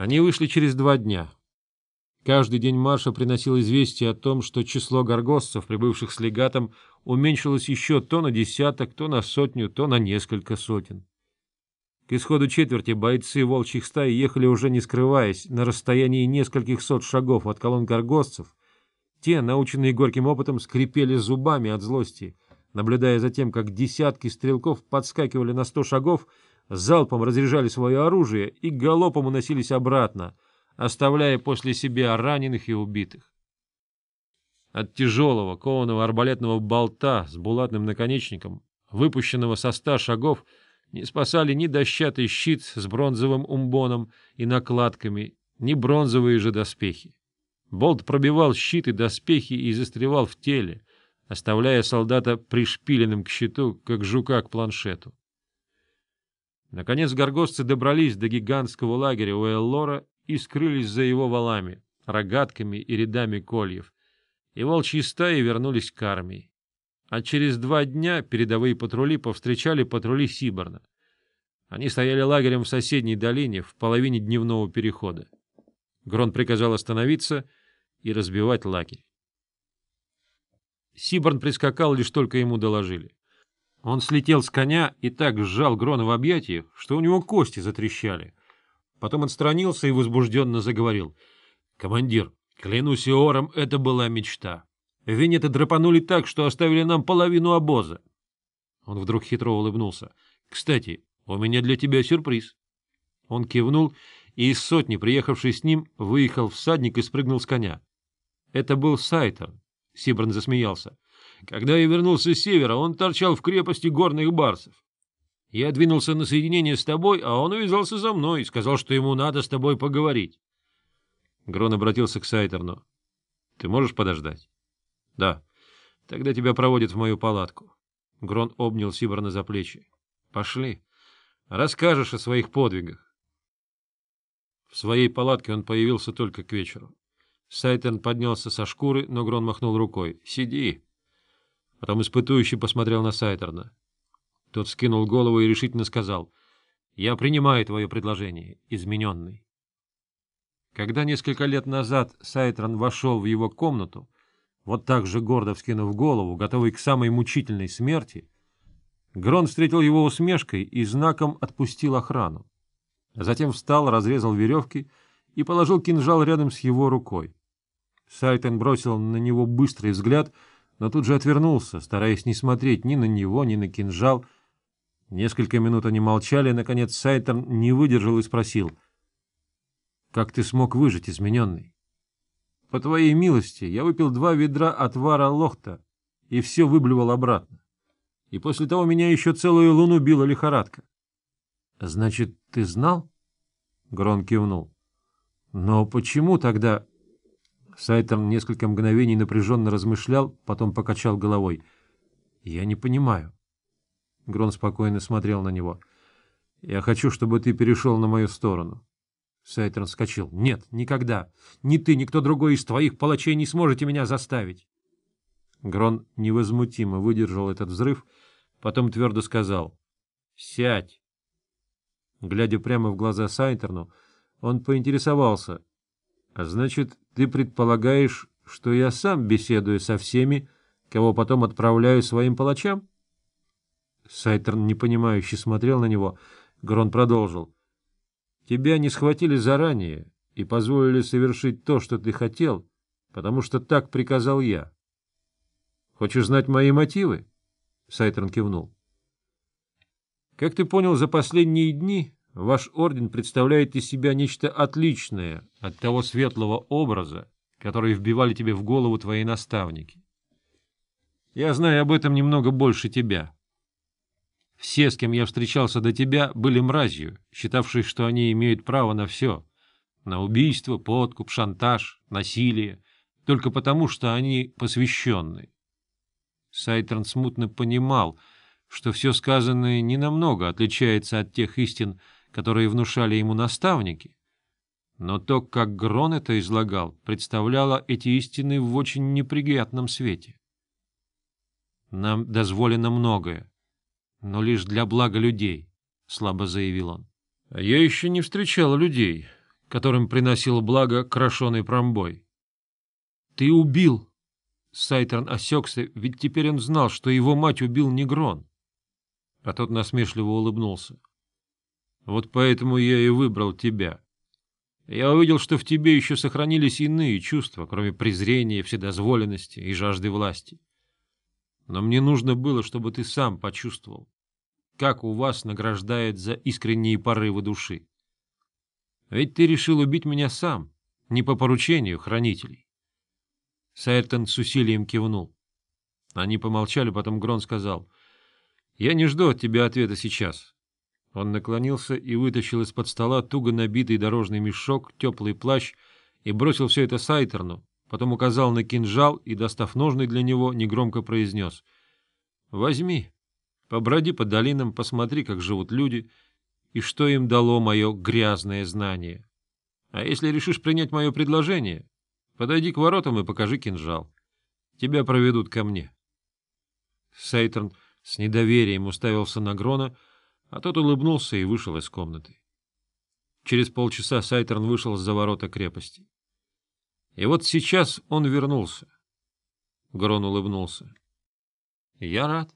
Они вышли через два дня. Каждый день марша приносил известие о том, что число горгостцев, прибывших с легатом, уменьшилось еще то на десяток, то на сотню, то на несколько сотен. К исходу четверти бойцы волчьих стай ехали уже не скрываясь, на расстоянии нескольких сот шагов от колонн горгостцев. Те, наученные горьким опытом, скрипели зубами от злости, наблюдая за тем, как десятки стрелков подскакивали на сто шагов, залпом разряжали свое оружие и галопом уносились обратно — оставляя после себя раненых и убитых. От тяжелого кованого арбалетного болта с булатным наконечником, выпущенного со ста шагов, не спасали ни дощатый щит с бронзовым умбоном и накладками, ни бронзовые же доспехи. Болт пробивал щит и доспехи и застревал в теле, оставляя солдата пришпиленным к щиту, как жука к планшету. Наконец горгостцы добрались до гигантского лагеря у Эллора и скрылись за его валами, рогатками и рядами кольев, и волчьи стаи вернулись к армии. А через два дня передовые патрули повстречали патрули Сиборна. Они стояли лагерем в соседней долине в половине дневного перехода. Грон приказал остановиться и разбивать лагерь. Сиборн прискакал, лишь только ему доложили. Он слетел с коня и так сжал Грона в объятиях, что у него кости затрещали — Потом отстранился и возбужденно заговорил. — Командир, клянусь Иором, это была мечта. Венеты драпанули так, что оставили нам половину обоза. Он вдруг хитро улыбнулся. — Кстати, у меня для тебя сюрприз. Он кивнул, и из сотни, приехавшей с ним, выехал всадник и спрыгнул с коня. Это был Сайтер. Сибран засмеялся. Когда я вернулся с севера, он торчал в крепости горных барсов. Я двинулся на соединение с тобой, а он увязался за мной и сказал, что ему надо с тобой поговорить. Грон обратился к Сайтерну. — Ты можешь подождать? — Да. Тогда тебя проводят в мою палатку. Грон обнял Сиборна за плечи. — Пошли. Расскажешь о своих подвигах. В своей палатке он появился только к вечеру. Сайтерн поднялся со шкуры, но Грон махнул рукой. — Сиди. Потом испытующий посмотрел на Сайтерна. Тот скинул голову и решительно сказал, «Я принимаю твое предложение, измененный». Когда несколько лет назад Сайтрон вошел в его комнату, вот так же гордо вскинув голову, готовый к самой мучительной смерти, Грон встретил его усмешкой и знаком отпустил охрану. Затем встал, разрезал веревки и положил кинжал рядом с его рукой. Сайтон бросил на него быстрый взгляд, но тут же отвернулся, стараясь не смотреть ни на него, ни на кинжал, Несколько минут они молчали, наконец Сайтерн не выдержал и спросил. — Как ты смог выжить, измененный? — По твоей милости я выпил два ведра отвара лохта и все выблевал обратно. И после того меня еще целую луну била лихорадка. — Значит, ты знал? Грон кивнул. — Но почему тогда... Сайтерн несколько мгновений напряженно размышлял, потом покачал головой. — Я не понимаю. — Грон спокойно смотрел на него. — Я хочу, чтобы ты перешел на мою сторону. Сайтерн вскочил. — Нет, никогда. Ни ты, ни кто другой из твоих палачей не сможете меня заставить. Грон невозмутимо выдержал этот взрыв, потом твердо сказал. — Сядь. Глядя прямо в глаза Сайтерну, он поинтересовался. — А значит, ты предполагаешь, что я сам беседую со всеми, кого потом отправляю своим палачам? Сайтерн непонимающе смотрел на него. Грон продолжил. — Тебя не схватили заранее и позволили совершить то, что ты хотел, потому что так приказал я. — Хочешь знать мои мотивы? Сайтерн кивнул. — Как ты понял, за последние дни ваш орден представляет из себя нечто отличное от того светлого образа, который вбивали тебе в голову твои наставники. Я знаю об этом немного больше тебя. — все, с кем я встречался до тебя, были мразью, считавшие, что они имеют право на все. На убийство, подкуп, шантаж, насилие, только потому, что они посвященные. Сайтерн смутно понимал, что все сказанное ненамного отличается от тех истин, которые внушали ему наставники, но то, как Грон это излагал, представляло эти истины в очень неприятном свете. Нам дозволено многое, но лишь для блага людей, — слабо заявил он. — Я еще не встречал людей, которым приносил благо крошеный промбой. — Ты убил! Сайтерн осекся, ведь теперь он знал, что его мать убил Негрон. А тот насмешливо улыбнулся. — Вот поэтому я и выбрал тебя. Я увидел, что в тебе еще сохранились иные чувства, кроме презрения, вседозволенности и жажды власти. Но мне нужно было, чтобы ты сам почувствовал, как у вас награждает за искренние порывы души. Ведь ты решил убить меня сам, не по поручению хранителей. Сайртон с усилием кивнул. Они помолчали, потом Грон сказал, — Я не жду от тебя ответа сейчас. Он наклонился и вытащил из-под стола туго набитый дорожный мешок, теплый плащ и бросил все это Сайтерну, потом указал на кинжал и, достав ножны для него, негромко произнес. — Возьми, поброди по долинам, посмотри, как живут люди, и что им дало мое грязное знание. А если решишь принять мое предложение, подойди к воротам и покажи кинжал. Тебя проведут ко мне. Сайтерн с недоверием уставился на Грона, — а тот улыбнулся и вышел из комнаты. Через полчаса Сайтерн вышел за ворота крепости. И вот сейчас он вернулся. Грон улыбнулся. — Я рад.